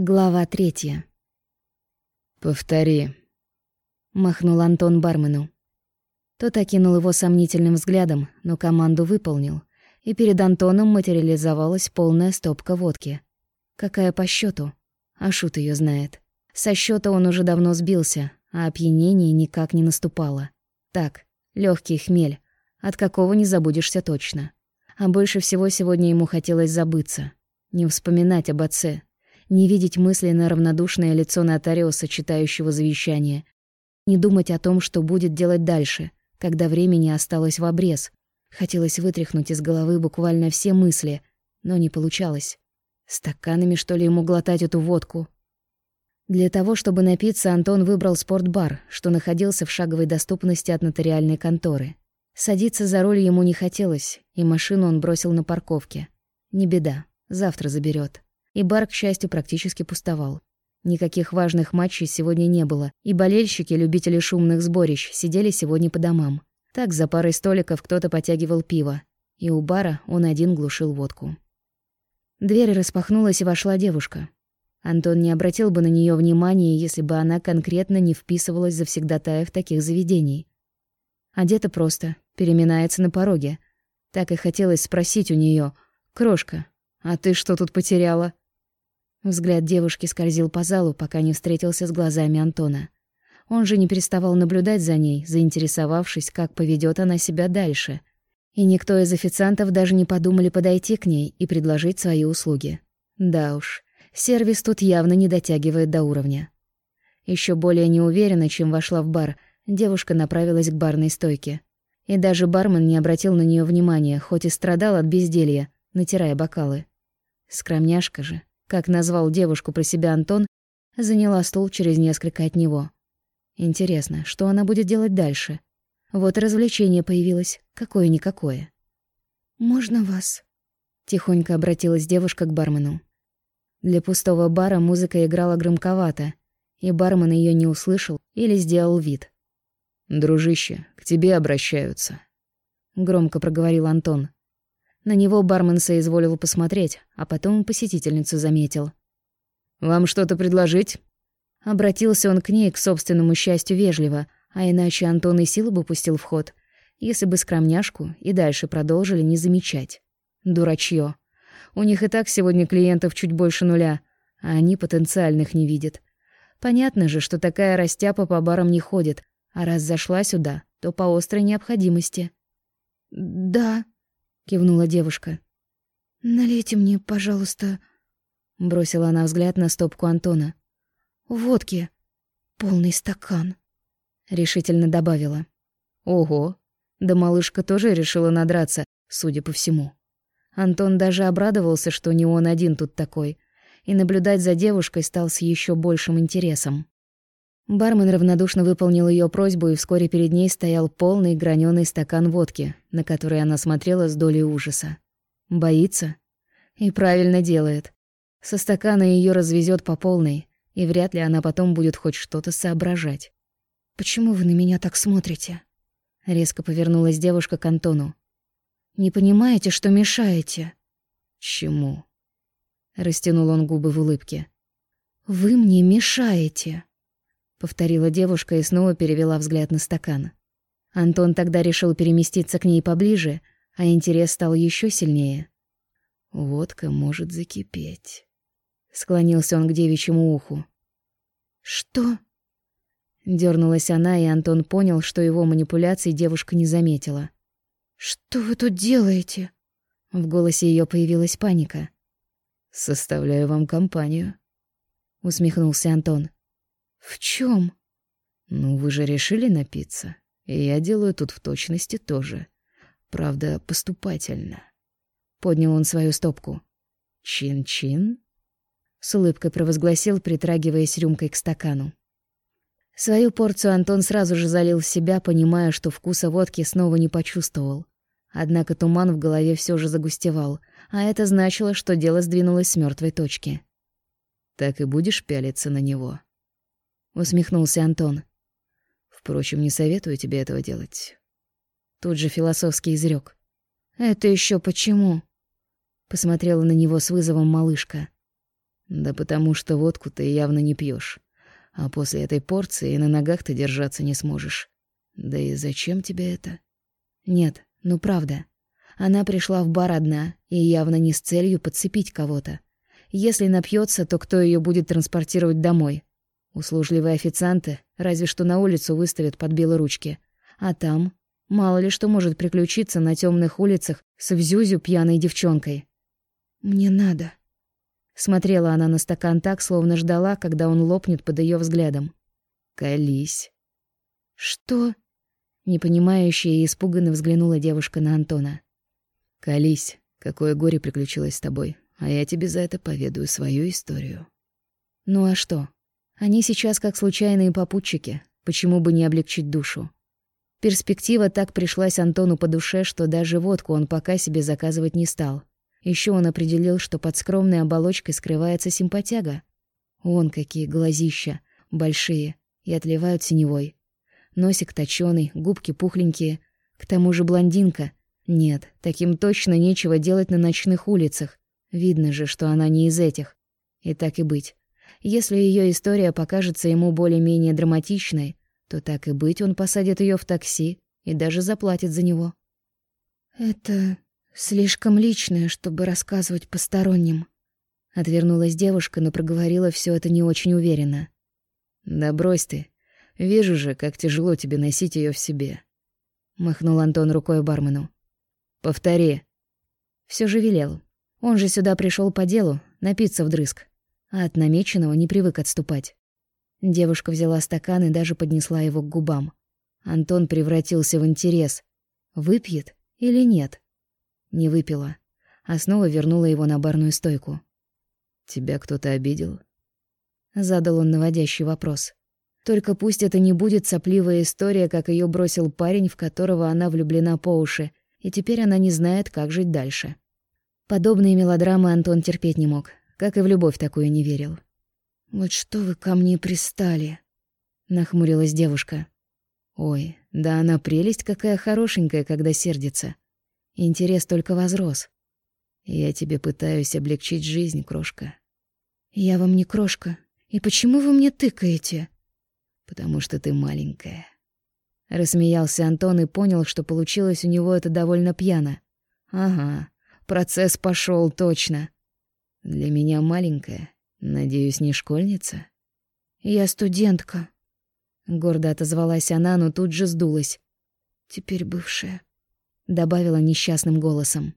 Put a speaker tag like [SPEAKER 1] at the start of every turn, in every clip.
[SPEAKER 1] Глава третья.
[SPEAKER 2] «Повтори», —
[SPEAKER 1] махнул Антон бармену. Тот окинул его сомнительным взглядом, но команду выполнил, и перед Антоном материализовалась полная стопка водки. Какая по счету? А шут ее знает. Со счета он уже давно сбился, а опьянение никак не наступало. Так, легкий хмель, от какого не забудешься точно. А больше всего сегодня ему хотелось забыться, не вспоминать об отце, не видеть мысленно равнодушное лицо нотариуса, читающего завещание, не думать о том, что будет делать дальше, когда времени осталось в обрез. Хотелось вытряхнуть из головы буквально все мысли, но не получалось. Стаканами, что ли, ему глотать эту водку? Для того, чтобы напиться, Антон выбрал спортбар, что находился в шаговой доступности от нотариальной конторы. Садиться за руль ему не хотелось, и машину он бросил на парковке. Не беда, завтра заберет и бар, к счастью, практически пустовал. Никаких важных матчей сегодня не было, и болельщики, любители шумных сборищ, сидели сегодня по домам. Так за парой столиков кто-то потягивал пиво, и у бара он один глушил водку. Дверь распахнулась, и вошла девушка. Антон не обратил бы на нее внимания, если бы она конкретно не вписывалась завсегдатаев таких заведений. Одета просто, переминается на пороге. Так и хотелось спросить у нее: «Крошка, а ты что тут потеряла?» Взгляд девушки скользил по залу, пока не встретился с глазами Антона. Он же не переставал наблюдать за ней, заинтересовавшись, как поведет она себя дальше. И никто из официантов даже не подумали подойти к ней и предложить свои услуги. Да уж, сервис тут явно не дотягивает до уровня. Еще более неуверенно, чем вошла в бар, девушка направилась к барной стойке. И даже бармен не обратил на нее внимания, хоть и страдал от безделья, натирая бокалы. Скромняшка же как назвал девушку про себя Антон, заняла стул через несколько от него. Интересно, что она будет делать дальше? Вот и развлечение появилось, какое-никакое.
[SPEAKER 3] «Можно вас?» — тихонько обратилась девушка к бармену.
[SPEAKER 1] Для пустого бара музыка играла громковато, и бармен ее не услышал или сделал вид.
[SPEAKER 2] «Дружище, к тебе обращаются», —
[SPEAKER 1] громко проговорил Антон. На него бармен соизволил посмотреть, а потом посетительницу заметил.
[SPEAKER 2] «Вам что-то предложить?»
[SPEAKER 1] Обратился он к ней, к собственному счастью, вежливо, а иначе Антон и силу бы пустил в ход, если бы скромняшку и дальше продолжили не замечать. Дурачье. У них и так сегодня клиентов чуть больше нуля, а они потенциальных не видят. Понятно же, что такая растяпа по барам не ходит, а раз зашла сюда, то по острой необходимости.
[SPEAKER 3] «Да»,
[SPEAKER 1] кивнула девушка.
[SPEAKER 3] Налейте мне, пожалуйста,
[SPEAKER 1] бросила она взгляд на стопку Антона.
[SPEAKER 3] Водки. Полный стакан,
[SPEAKER 1] решительно добавила. Ого, да малышка тоже решила надраться, судя по всему. Антон даже обрадовался, что не он один тут такой, и наблюдать за девушкой стал с еще большим интересом. Бармен равнодушно выполнил ее просьбу, и вскоре перед ней стоял полный граненый стакан водки, на который она смотрела с долей ужаса. Боится? И правильно делает. Со стакана ее развезет по полной, и вряд ли она потом будет хоть что-то соображать.
[SPEAKER 3] «Почему вы на меня так смотрите?»
[SPEAKER 1] Резко повернулась девушка к Антону.
[SPEAKER 3] «Не понимаете, что мешаете?»
[SPEAKER 2] «Чему?»
[SPEAKER 1] Растянул он губы в улыбке.
[SPEAKER 3] «Вы мне мешаете!»
[SPEAKER 1] Повторила девушка и снова перевела взгляд на стакан. Антон тогда решил переместиться к ней поближе, а интерес стал еще сильнее.
[SPEAKER 2] Водка может закипеть.
[SPEAKER 1] Склонился он к девичьему уху.
[SPEAKER 3] Что?
[SPEAKER 1] Дёрнулась она, и Антон понял, что его манипуляций девушка не заметила.
[SPEAKER 3] Что вы тут делаете?
[SPEAKER 1] В голосе ее появилась паника.
[SPEAKER 2] Составляю вам компанию,
[SPEAKER 1] усмехнулся Антон.
[SPEAKER 3] В чем?
[SPEAKER 2] Ну, вы же решили напиться, и я делаю тут в точности тоже. Правда, поступательно.
[SPEAKER 1] Поднял он свою стопку.
[SPEAKER 2] Чин-чин?
[SPEAKER 1] С улыбкой провозгласил, притрагиваясь рюмкой к стакану. Свою порцию Антон сразу же залил в себя, понимая, что вкуса водки снова не почувствовал. Однако туман в голове все же загустевал, а это значило, что дело сдвинулось с мертвой точки.
[SPEAKER 2] «Так и будешь пялиться на него?»
[SPEAKER 1] Усмехнулся Антон.
[SPEAKER 2] Впрочем, не советую тебе этого делать.
[SPEAKER 1] Тут же философский изрек. Это еще почему? Посмотрела на него с вызовом малышка.
[SPEAKER 2] Да потому что водку ты явно не пьешь, А после этой порции на ногах ты держаться не сможешь. Да и зачем тебе это?
[SPEAKER 1] Нет, ну правда. Она пришла в бар одна и явно не с целью подцепить кого-то. Если напьется, то кто ее будет транспортировать домой? Услужливые официанты разве что на улицу выставят под белые ручки. А там мало ли что может приключиться на темных улицах с взюзю пьяной девчонкой. «Мне надо», Смотрела она на стакан так, словно ждала, когда он лопнет под ее взглядом.
[SPEAKER 2] «Колись».
[SPEAKER 1] «Что?» Непонимающая и испуганно взглянула девушка на Антона.
[SPEAKER 2] «Колись, какое горе приключилось с тобой, а я тебе за это поведаю свою историю».
[SPEAKER 1] «Ну а что? Они сейчас как случайные попутчики, почему бы не облегчить душу?» Перспектива так пришлась Антону по душе, что даже водку он пока себе заказывать не стал. Еще он определил, что под скромной оболочкой скрывается симпатяга. Вон какие глазища, большие, и отливают синевой. Носик точёный, губки пухленькие. К тому же блондинка. Нет, таким точно нечего делать на ночных улицах. Видно же, что она не из этих. И так и быть. Если ее история покажется ему более-менее драматичной, то так и быть он посадит ее в такси и даже заплатит за него. «Это Слишком личное, чтобы рассказывать посторонним. Отвернулась девушка, но проговорила все это не очень уверенно.
[SPEAKER 2] Да брось ты. Вижу же, как тяжело тебе носить ее в себе.
[SPEAKER 1] Махнул Антон рукой бармену.
[SPEAKER 2] Повтори.
[SPEAKER 1] Все же велел. Он же сюда пришел по делу, напиться вдрызг. А от намеченного не привык отступать. Девушка взяла стакан и даже поднесла его к губам. Антон превратился в интерес. Выпьет или нет? Не выпила, а снова вернула его на барную стойку.
[SPEAKER 2] «Тебя кто-то обидел?»
[SPEAKER 1] Задал он наводящий вопрос. Только пусть это не будет сопливая история, как ее бросил парень, в которого она влюблена по уши, и теперь она не знает, как жить дальше. Подобные мелодрамы Антон терпеть не мог, как и в любовь такую не верил. «Вот что вы ко мне пристали?» — нахмурилась девушка.
[SPEAKER 2] «Ой, да она прелесть какая хорошенькая, когда сердится. Интерес только возрос. Я тебе пытаюсь облегчить жизнь, крошка.
[SPEAKER 1] Я вам не крошка. И почему вы мне тыкаете?
[SPEAKER 2] Потому что ты маленькая.
[SPEAKER 1] Рассмеялся Антон и понял, что получилось у него это довольно пьяно.
[SPEAKER 2] Ага, процесс пошел точно. Для меня маленькая. Надеюсь, не школьница?
[SPEAKER 1] Я студентка. Гордо отозвалась она, но тут же сдулась. Теперь бывшая добавила несчастным голосом.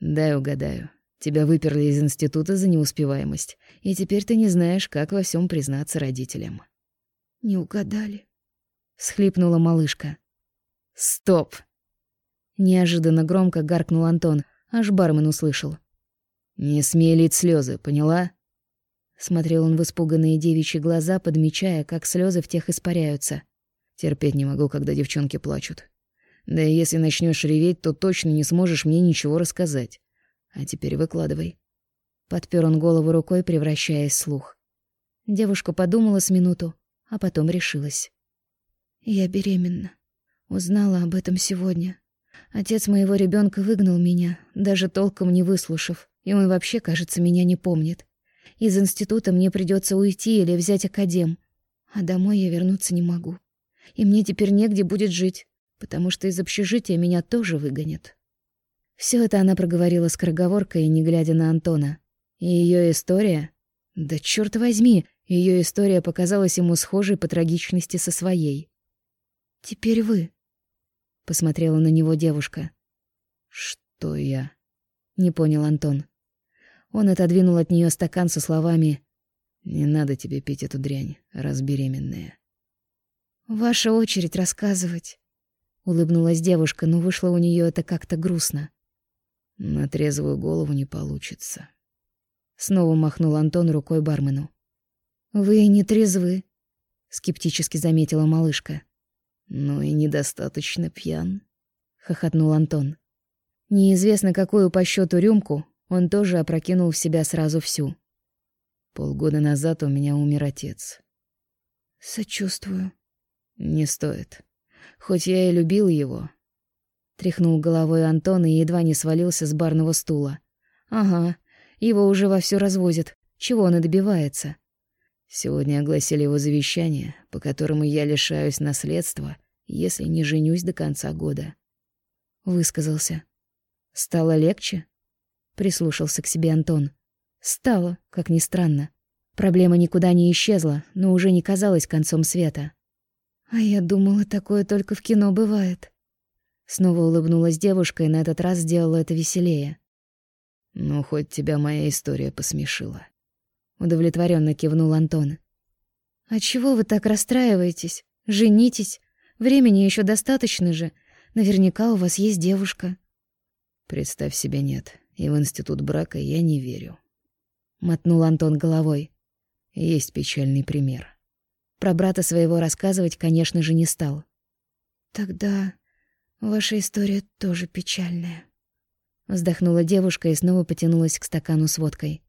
[SPEAKER 2] Дай угадаю. Тебя выперли из института за неуспеваемость, и теперь ты не знаешь, как во всем признаться родителям.
[SPEAKER 1] Не угадали, схлипнула малышка.
[SPEAKER 2] Стоп.
[SPEAKER 1] Неожиданно громко гаркнул Антон, аж бармен услышал.
[SPEAKER 2] Не смей лить слезы, поняла?
[SPEAKER 1] Смотрел он в испуганные девичьи глаза, подмечая, как слезы в тех испаряются.
[SPEAKER 2] Терпеть не могу, когда девчонки плачут. Да и если начнешь реветь, то точно не сможешь мне ничего рассказать. А теперь выкладывай.
[SPEAKER 1] Подпер он голову рукой, превращаясь в слух. Девушка подумала с минуту, а потом решилась. Я беременна. Узнала об этом сегодня. Отец моего ребенка выгнал меня, даже толком не выслушав, и он вообще, кажется, меня не помнит. Из института мне придется уйти или взять академ, а домой я вернуться не могу. И мне теперь негде будет жить потому что из общежития меня тоже выгонят. Все это она проговорила скороговоркой, не глядя на Антона. И ее история... Да черт возьми, ее история показалась ему схожей по трагичности со своей. «Теперь вы», — посмотрела на него девушка.
[SPEAKER 2] «Что я?»
[SPEAKER 1] — не понял Антон. Он отодвинул от нее стакан со словами
[SPEAKER 2] «Не надо тебе пить эту дрянь, раз беременная».
[SPEAKER 1] «Ваша очередь рассказывать». Улыбнулась девушка, но вышло у нее это как-то грустно.
[SPEAKER 2] На трезвую голову не получится.
[SPEAKER 1] Снова махнул Антон рукой бармену. Вы не трезвы, скептически заметила малышка.
[SPEAKER 2] Ну и недостаточно пьян,
[SPEAKER 1] хохотнул Антон. Неизвестно какую по счету рюмку, он тоже опрокинул в себя сразу всю.
[SPEAKER 2] Полгода назад у меня умер отец.
[SPEAKER 1] Сочувствую.
[SPEAKER 2] Не стоит. Хоть я и любил его.
[SPEAKER 1] Тряхнул головой Антон и едва не свалился с барного стула. Ага, его уже вовсю развозят. Чего он и добивается?
[SPEAKER 2] Сегодня огласили его завещание, по которому я лишаюсь наследства, если не женюсь до конца года.
[SPEAKER 1] Высказался. Стало легче? Прислушался к себе Антон. Стало, как ни странно. Проблема никуда не исчезла, но уже не казалась концом света. А я думала, такое только в кино бывает. Снова улыбнулась девушка и на этот раз сделала это веселее.
[SPEAKER 2] Ну, хоть тебя моя история посмешила.
[SPEAKER 1] Удовлетворенно кивнул Антон. А чего вы так расстраиваетесь? Женитесь. Времени еще достаточно же. Наверняка у вас есть девушка.
[SPEAKER 2] Представь себе, нет. И в институт брака я не верю.
[SPEAKER 1] Мотнул Антон головой.
[SPEAKER 2] Есть печальный пример.
[SPEAKER 1] Про брата своего рассказывать, конечно же, не стал. Тогда ваша история тоже печальная. Вздохнула девушка и снова потянулась к стакану с водкой.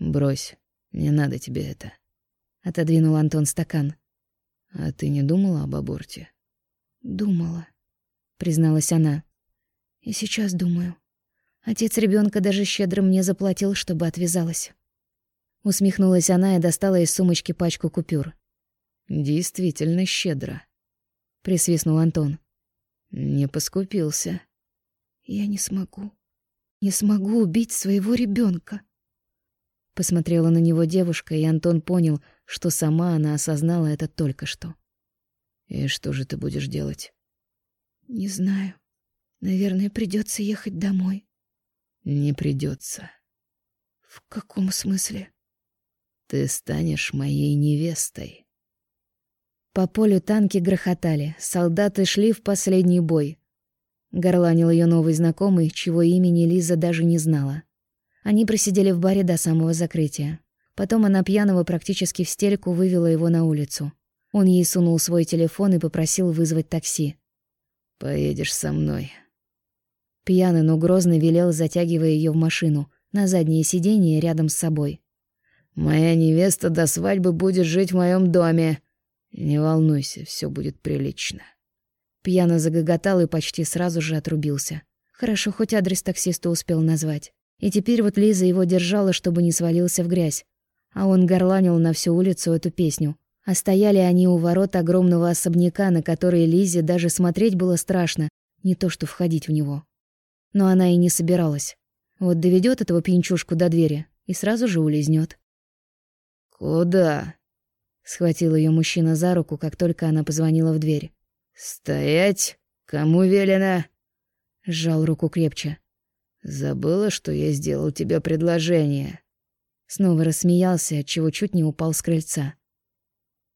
[SPEAKER 2] Брось, не надо тебе это.
[SPEAKER 1] Отодвинул Антон стакан.
[SPEAKER 2] А ты не думала об аборте?
[SPEAKER 1] Думала, призналась она. И сейчас думаю. Отец ребенка даже щедро мне заплатил, чтобы отвязалась. Усмехнулась она и достала из сумочки пачку купюр.
[SPEAKER 2] Действительно щедро,
[SPEAKER 1] присвистнул Антон.
[SPEAKER 2] Не поскупился.
[SPEAKER 1] Я не смогу. Не смогу убить своего ребенка. Посмотрела на него девушка, и Антон понял, что сама она осознала это только что.
[SPEAKER 2] И что же ты будешь делать?
[SPEAKER 1] Не знаю. Наверное, придется ехать домой.
[SPEAKER 2] Не придется.
[SPEAKER 1] В каком смысле?
[SPEAKER 2] Ты станешь моей невестой.
[SPEAKER 1] По полю танки грохотали, солдаты шли в последний бой. Горланил ее новый знакомый, чего имени Лиза даже не знала. Они просидели в баре до самого закрытия. Потом она пьяного практически в стельку вывела его на улицу. Он ей сунул свой телефон и попросил вызвать такси.
[SPEAKER 2] «Поедешь со мной».
[SPEAKER 1] Пьяный, но грозно велел, затягивая ее в машину, на заднее сиденье рядом с собой.
[SPEAKER 2] «Моя невеста до свадьбы будет жить в моем доме. Не волнуйся, все будет прилично».
[SPEAKER 1] Пьяно загоготал и почти сразу же отрубился. Хорошо, хоть адрес таксиста успел назвать. И теперь вот Лиза его держала, чтобы не свалился в грязь. А он горланил на всю улицу эту песню. А стояли они у ворот огромного особняка, на который Лизе даже смотреть было страшно, не то что входить в него. Но она и не собиралась. Вот доведет этого пинчушку до двери и сразу же улизнет.
[SPEAKER 2] «Куда?» — схватил ее мужчина за руку, как только она позвонила в дверь. «Стоять! Кому велено?» Сжал руку крепче. Забыла, что я сделал тебе предложение.
[SPEAKER 1] Снова рассмеялся, отчего чуть не упал с крыльца.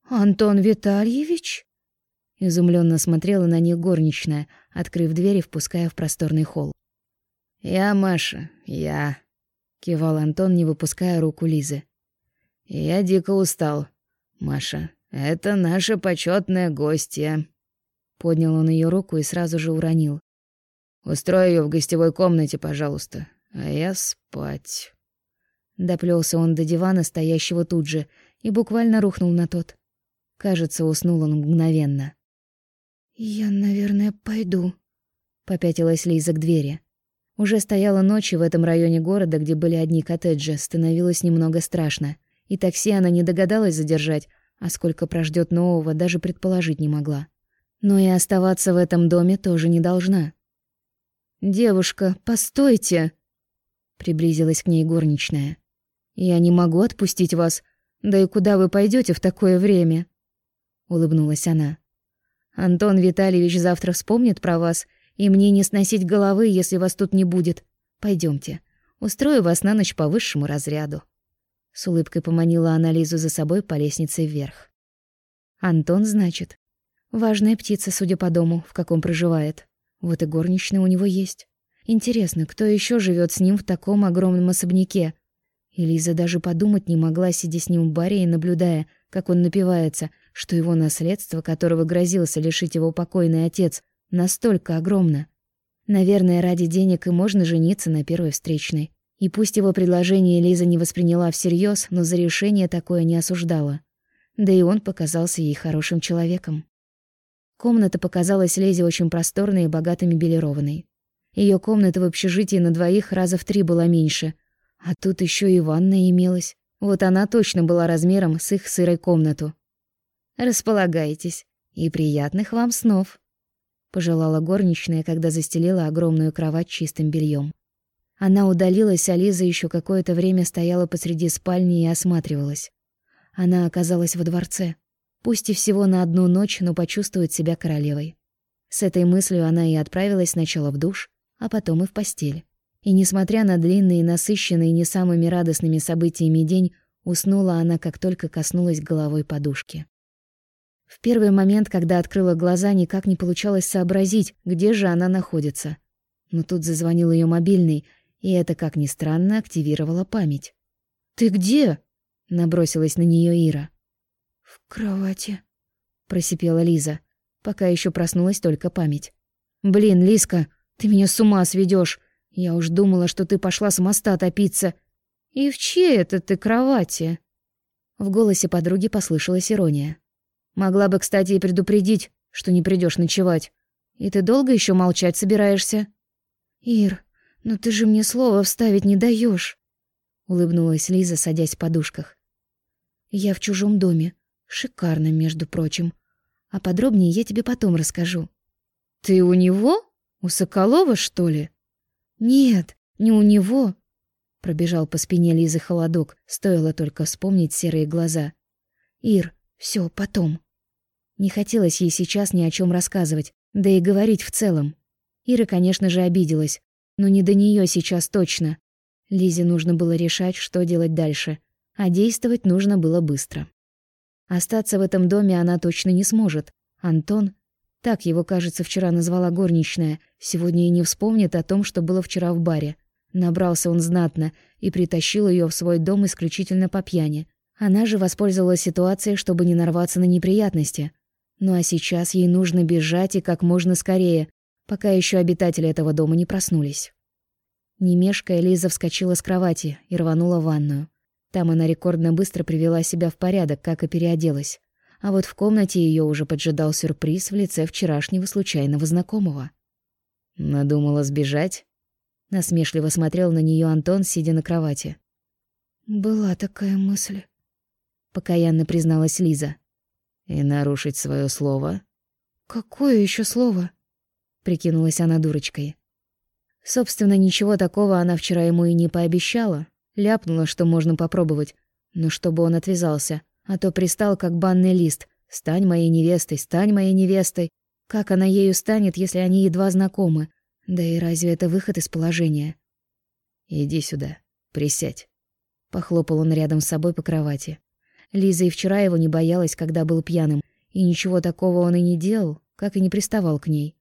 [SPEAKER 1] Антон Витальевич? Изумленно смотрела на них горничная, открыв дверь и впуская в просторный холл.
[SPEAKER 2] Я, Маша, я, кивал Антон, не выпуская руку Лизы. Я дико устал. Маша, это наша почетная гостья. Поднял он ее руку и сразу же уронил. Устрой ее в гостевой комнате, пожалуйста, а я спать.
[SPEAKER 1] Доплелся он до дивана, стоящего тут же, и буквально рухнул на тот. Кажется, уснул он мгновенно. «Я, наверное, пойду», — попятилась Лиза к двери. Уже стояла ночь, и в этом районе города, где были одни коттеджи, становилось немного страшно. И такси она не догадалась задержать, а сколько прождет нового, даже предположить не могла. Но и оставаться в этом доме тоже не должна. «Девушка, постойте!» Приблизилась к ней горничная. «Я не могу отпустить вас. Да и куда вы пойдете в такое время?» Улыбнулась она. «Антон Витальевич завтра вспомнит про вас, и мне не сносить головы, если вас тут не будет. Пойдемте, устрою вас на ночь по высшему разряду». С улыбкой поманила она Лизу за собой по лестнице вверх. «Антон, значит. Важная птица, судя по дому, в каком проживает. Вот и горничная у него есть. Интересно, кто еще живет с ним в таком огромном особняке? И Лиза даже подумать не могла, сидя с ним в баре и наблюдая, как он напивается, что его наследство, которого грозился лишить его покойный отец, настолько огромно. Наверное, ради денег и можно жениться на первой встречной. И пусть его предложение Лиза не восприняла всерьез, но за решение такое не осуждала. Да и он показался ей хорошим человеком. Комната показалась Лезе очень просторной и богато мебелированной. Ее комната в общежитии на двоих раза в три была меньше, а тут еще и ванная имелась, Вот она точно была размером с их сырой комнату. «Располагайтесь, и приятных вам снов», — пожелала горничная, когда застелила огромную кровать чистым бельем. Она удалилась, а Лиза еще какое-то время стояла посреди спальни и осматривалась. Она оказалась во дворце. Пусть и всего на одну ночь, но почувствует себя королевой. С этой мыслью она и отправилась сначала в душ, а потом и в постель. И несмотря на длинный и насыщенный не самыми радостными событиями день, уснула она, как только коснулась головой подушки. В первый момент, когда открыла глаза, никак не получалось сообразить, где же она находится. Но тут зазвонил ее мобильный, и это, как ни странно, активировало память. «Ты где?» — набросилась на нее Ира.
[SPEAKER 3] «В кровати», — просипела
[SPEAKER 1] Лиза, пока еще проснулась только память. «Блин, Лиска, ты меня с ума сведешь. Я уж думала, что ты пошла с моста топиться. И в чьей это ты кровати? В голосе подруги послышалась ирония. Могла бы, кстати, и предупредить, что не придешь ночевать. И ты долго еще молчать собираешься?
[SPEAKER 3] Ир, ну ты же мне слова вставить не даешь, улыбнулась Лиза, садясь в подушках. Я в чужом доме, шикарном, между прочим. А подробнее я тебе потом расскажу.
[SPEAKER 1] Ты у него? У Соколова, что ли?
[SPEAKER 3] «Нет, не у него!»
[SPEAKER 1] Пробежал по спине Лизы холодок, стоило только вспомнить серые глаза.
[SPEAKER 3] «Ир, все потом».
[SPEAKER 1] Не хотелось ей сейчас ни о чем рассказывать, да и говорить в целом. Ира, конечно же, обиделась, но не до нее сейчас точно. Лизе нужно было решать, что делать дальше, а действовать нужно было быстро. Остаться в этом доме она точно не сможет. Антон так его, кажется, вчера назвала горничная. Сегодня и не вспомнит о том, что было вчера в баре. Набрался он знатно и притащил ее в свой дом исключительно по пьяни. Она же воспользовалась ситуацией, чтобы не нарваться на неприятности. Ну а сейчас ей нужно бежать и как можно скорее, пока еще обитатели этого дома не проснулись. Не мешкая, Лиза вскочила с кровати и рванула в ванную. Там она рекордно быстро привела себя в порядок, как и переоделась. А вот в комнате ее уже поджидал сюрприз в лице вчерашнего случайного знакомого. Надумала сбежать? Насмешливо смотрел на нее Антон, сидя на кровати.
[SPEAKER 3] Была такая мысль,
[SPEAKER 1] покаянно призналась Лиза. И нарушить свое слово?
[SPEAKER 3] Какое еще слово?
[SPEAKER 1] прикинулась она дурочкой. Собственно, ничего такого она вчера ему и не пообещала, ляпнула, что можно попробовать, но чтобы он отвязался — а то пристал, как банный лист. «Стань моей невестой, стань моей невестой». Как она ею станет, если они едва знакомы? Да и разве это выход из положения? «Иди сюда, присядь». Похлопал он рядом с собой по кровати. Лиза и вчера его не боялась, когда был пьяным, и ничего такого он и не делал, как и не приставал к ней.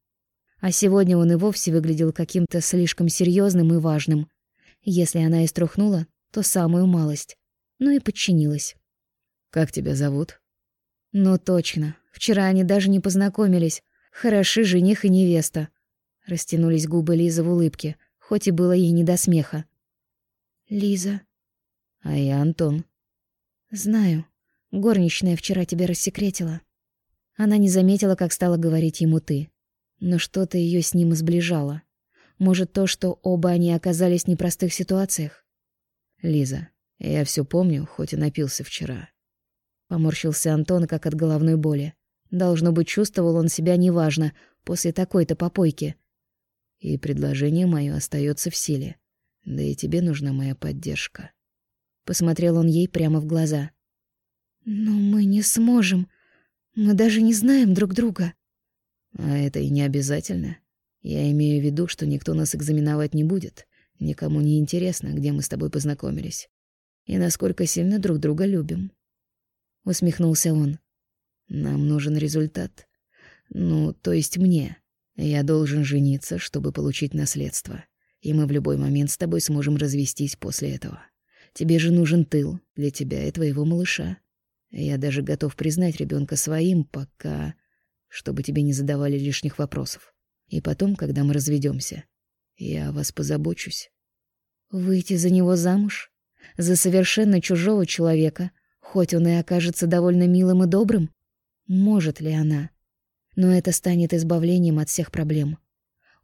[SPEAKER 1] А сегодня он и вовсе выглядел каким-то слишком серьезным и важным. Если она и струхнула, то самую малость. Ну и подчинилась. Как тебя зовут? Ну точно. Вчера они даже не познакомились. Хороши жених и невеста. Растянулись губы Лизы в улыбке, хоть и было ей не до смеха.
[SPEAKER 3] Лиза.
[SPEAKER 1] А я Антон.
[SPEAKER 3] Знаю. Горничная вчера тебя рассекретила.
[SPEAKER 1] Она не заметила, как стала говорить ему ты. Но что-то ее с ним сближало. Может, то, что оба они оказались в непростых ситуациях? Лиза, я все помню, хоть и напился вчера. Поморщился Антон, как от головной боли. Должно быть, чувствовал он себя неважно после такой-то попойки. И предложение мое остается в силе. Да и тебе нужна моя поддержка. Посмотрел он ей прямо в глаза.
[SPEAKER 3] Но мы не сможем. Мы даже не знаем друг друга.
[SPEAKER 1] А это и не обязательно. Я имею в виду, что никто нас экзаменовать не будет. Никому не интересно, где мы с тобой познакомились и насколько сильно друг друга любим усмехнулся он. Нам нужен результат. Ну, то есть мне. Я должен жениться, чтобы получить наследство. И мы в любой момент с тобой сможем развестись после этого. Тебе же нужен тыл для тебя и твоего малыша. Я даже готов признать ребенка своим, пока... Чтобы тебе не задавали лишних вопросов. И потом, когда мы разведемся, я о вас позабочусь. Выйти за него замуж? За совершенно чужого человека — Хоть он и окажется довольно милым и добрым, может ли она? Но это станет избавлением от всех проблем.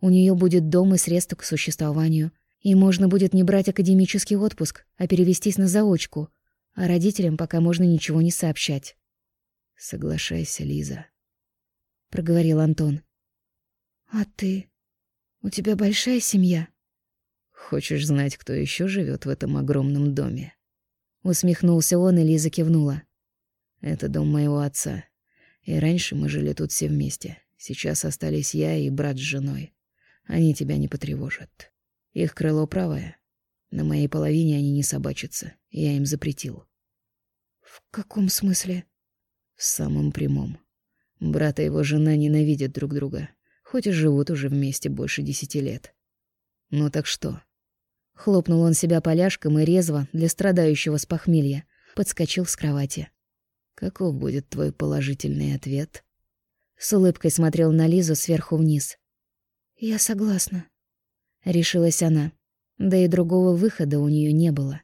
[SPEAKER 1] У нее будет дом и средства к существованию, и можно будет не брать академический отпуск, а перевестись на заочку. а родителям пока можно ничего не сообщать.
[SPEAKER 2] Соглашайся, Лиза,
[SPEAKER 1] проговорил Антон.
[SPEAKER 3] А ты? У тебя большая семья?
[SPEAKER 2] Хочешь знать, кто еще живет в этом огромном доме?
[SPEAKER 1] Усмехнулся он, и Лиза кивнула.
[SPEAKER 2] Это дом моего отца. И раньше мы жили тут все вместе. Сейчас остались я и брат с женой. Они тебя не потревожат. Их крыло правое. На моей половине они не собачатся. Я им запретил.
[SPEAKER 3] В каком смысле?
[SPEAKER 2] В самом прямом. Брат и его жена ненавидят друг друга, хоть и живут уже вместе больше десяти лет. Ну так что?
[SPEAKER 1] Хлопнул он себя поляшком и резво, для страдающего с похмелья, подскочил с кровати.
[SPEAKER 2] Каков будет твой положительный ответ?
[SPEAKER 1] С улыбкой смотрел на Лизу сверху вниз.
[SPEAKER 3] «Я согласна», —
[SPEAKER 1] решилась она. Да и другого выхода у нее не было.